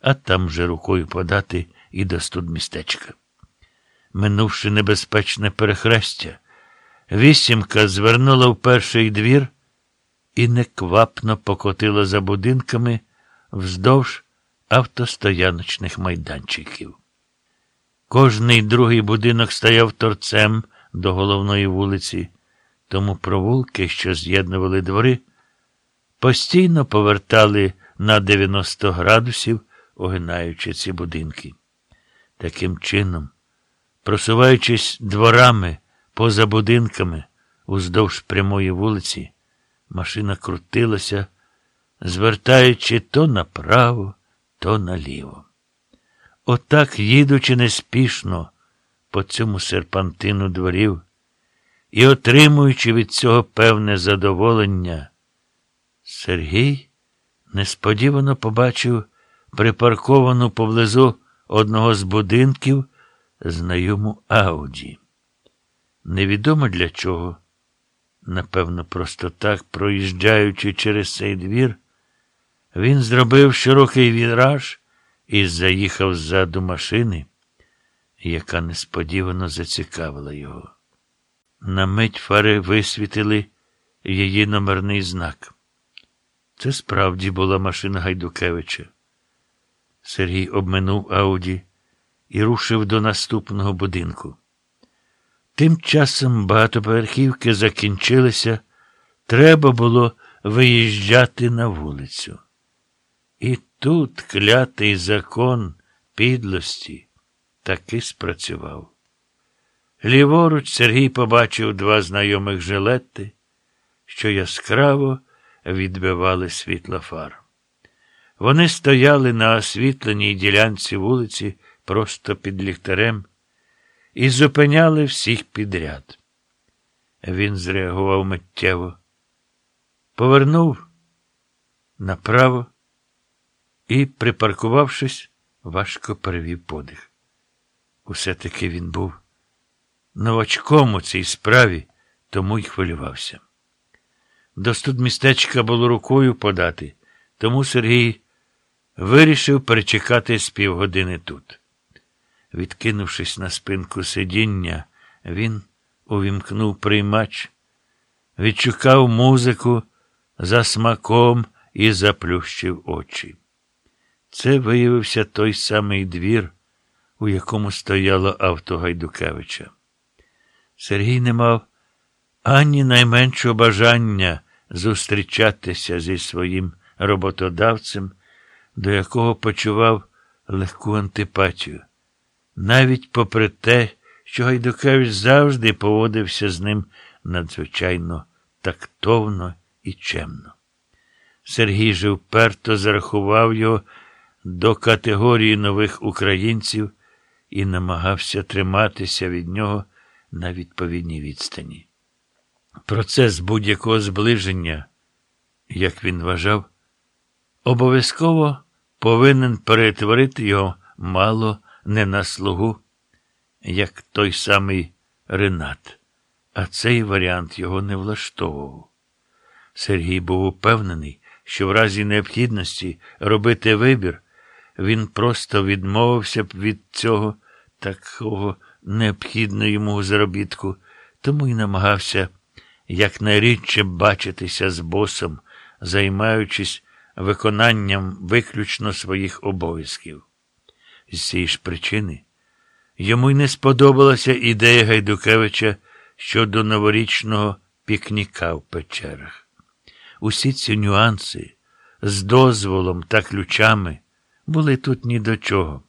а там вже рукою подати і до студмістечка. Минувши небезпечне перехрестя, вісімка звернула в перший двір і неквапно покотила за будинками вздовж автостояночних майданчиків. Кожний другий будинок стояв торцем до головної вулиці, тому провулки, що з'єднували двори, постійно повертали на 90 градусів, огинаючи ці будинки. Таким чином, просуваючись дворами поза будинками уздовж прямої вулиці, машина крутилася, звертаючи то направо, то наліво. Отак, їдучи неспішно по цьому серпантину дворів і отримуючи від цього певне задоволення, Сергій несподівано побачив припарковану поблизу одного з будинків знайому Ауді. Невідомо для чого, напевно, просто так, проїжджаючи через цей двір, він зробив широкий віраж і заїхав ззаду машини, яка несподівано зацікавила його. На мить фари висвітили її номерний знак. Це справді була машина Гайдукевича. Сергій обминув Ауді і рушив до наступного будинку. Тим часом багатоповерхівки закінчилися, треба було виїжджати на вулицю. І тут клятий закон підлості таки спрацював. Ліворуч Сергій побачив два знайомих жилети, що яскраво відбивали світло фар. Вони стояли на освітленій ділянці вулиці просто під ліхтарем і зупиняли всіх підряд. Він зреагував миттєво, повернув направо і, припаркувавшись, важко перевів подих. Усе таки він був новачком у цій справі, тому й хвилювався. До студмістечка було рукою подати, тому Сергій вирішив перечекати з півгодини тут. Відкинувшись на спинку сидіння, він увімкнув приймач, відшукав музику за смаком і заплющив очі. Це виявився той самий двір, у якому стояло авто Гайдукевича. Сергій не мав ані найменшого бажання зустрічатися зі своїм роботодавцем, до якого почував легку антипатію, навіть попри те, що Гайдукевич завжди поводився з ним надзвичайно тактовно і чемно. Сергій же вперто зарахував його до категорії нових українців і намагався триматися від нього на відповідній відстані. Процес будь-якого зближення, як він вважав, обов'язково повинен перетворити його мало не на слугу, як той самий Ренат, а цей варіант його не влаштовував. Сергій був упевнений, що в разі необхідності робити вибір, він просто відмовився б від цього такого необхідного йому заробітку, тому й намагався якнайрідче бачитися з босом, займаючись виконанням виключно своїх обов'язків. З цієї ж причини йому й не сподобалася ідея Гайдукевича щодо новорічного пікніка в печерах. Усі ці нюанси з дозволом та ключами були тут ні до чого.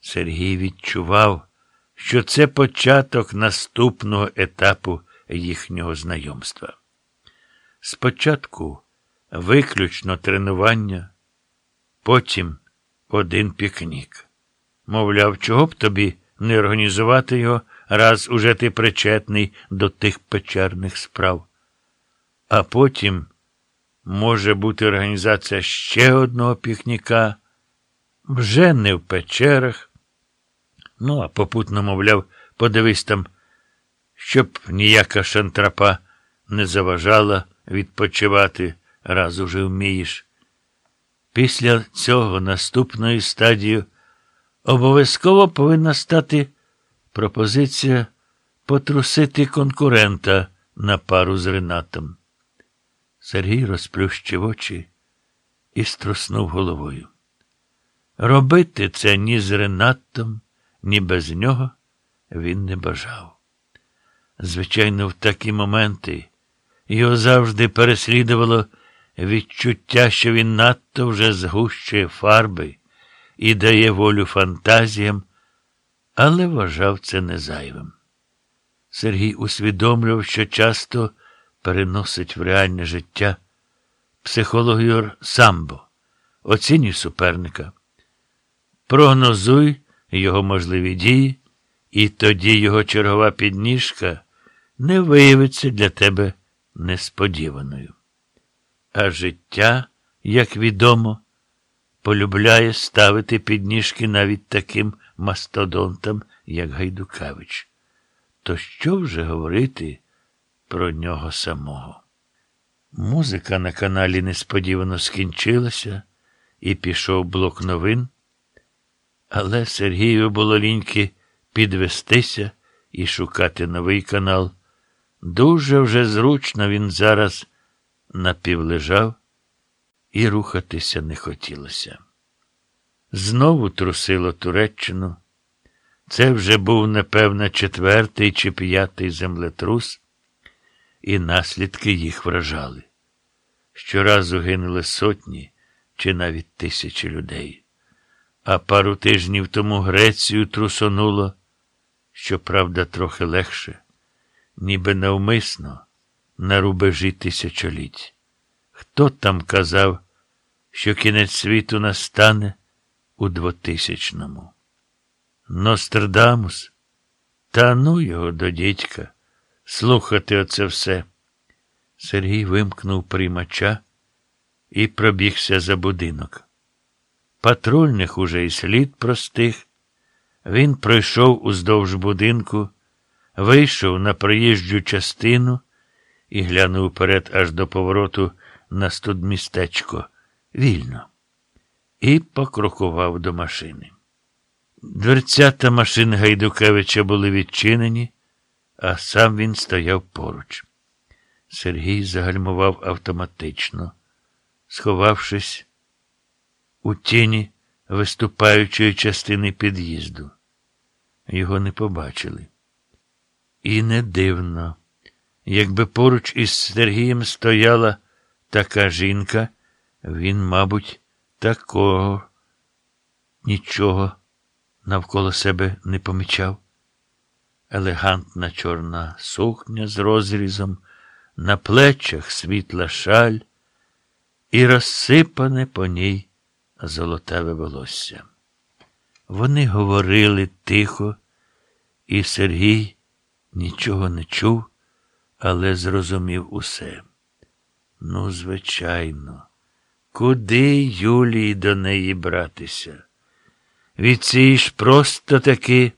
Сергій відчував, що це початок наступного етапу їхнього знайомства. Спочатку виключно тренування, потім один пікнік. Мовляв, чого б тобі не організувати його, раз уже ти причетний до тих печерних справ. А потім може бути організація ще одного пікніка, вже не в печерах. Ну, а попутно, мовляв, подивись там, щоб ніяка шантрапа не заважала відпочивати, раз уже вмієш. Після цього наступною стадією обов'язково повинна стати пропозиція потрусити конкурента на пару з Ренатом. Сергій розплющив очі і струснув головою. Робити це ні з Ренатом, ні без нього він не бажав. Звичайно, в такі моменти його завжди переслідувало відчуття, що він надто вже згущує фарби і дає волю фантазіям, але вважав це незайвим. Сергій усвідомлював, що часто переносить в реальне життя психологію самбо, оцінюй суперника, прогнозуй його можливі дії, і тоді його чергова підніжка не виявиться для тебе несподіваною. А життя, як відомо, полюбляє ставити підніжки навіть таким мастодонтам, як Гайдукавич. То що вже говорити про нього самого? Музика на каналі несподівано скінчилася і пішов блок новин, але Сергію було ліньки підвестися і шукати новий канал. Дуже вже зручно він зараз напівлежав і рухатися не хотілося. Знову трусило Туреччину. Це вже був, напевно, четвертий чи п'ятий землетрус, і наслідки їх вражали. Щоразу гинули сотні чи навіть тисячі людей. А пару тижнів тому Грецію трусонуло, щоправда, трохи легше, ніби навмисно на рубежі тисячоліть. Хто там казав, що кінець світу настане у двотисячному? Нострадамус, та ну його до дідька, слухати оце все. Сергій вимкнув приймача і пробігся за будинок. Патрульних уже і слід простих. Він пройшов уздовж будинку, вийшов на проїжджу частину і глянув вперед аж до повороту на студмістечко вільно, і покрокував до машини. Дверцята машин Гайдукевича були відчинені, а сам він стояв поруч. Сергій загальмував автоматично, сховавшись у тіні виступаючої частини під'їзду. Його не побачили. І не дивно, якби поруч із Сергієм стояла така жінка, він, мабуть, такого нічого навколо себе не помічав. Елегантна чорна сукня з розрізом, на плечах світла шаль і розсипане по ній золотаве волосся. Вони говорили тихо, і Сергій нічого не чув, але зрозумів усе. Ну, звичайно, куди Юлії до неї братися? Від цієї ж просто таки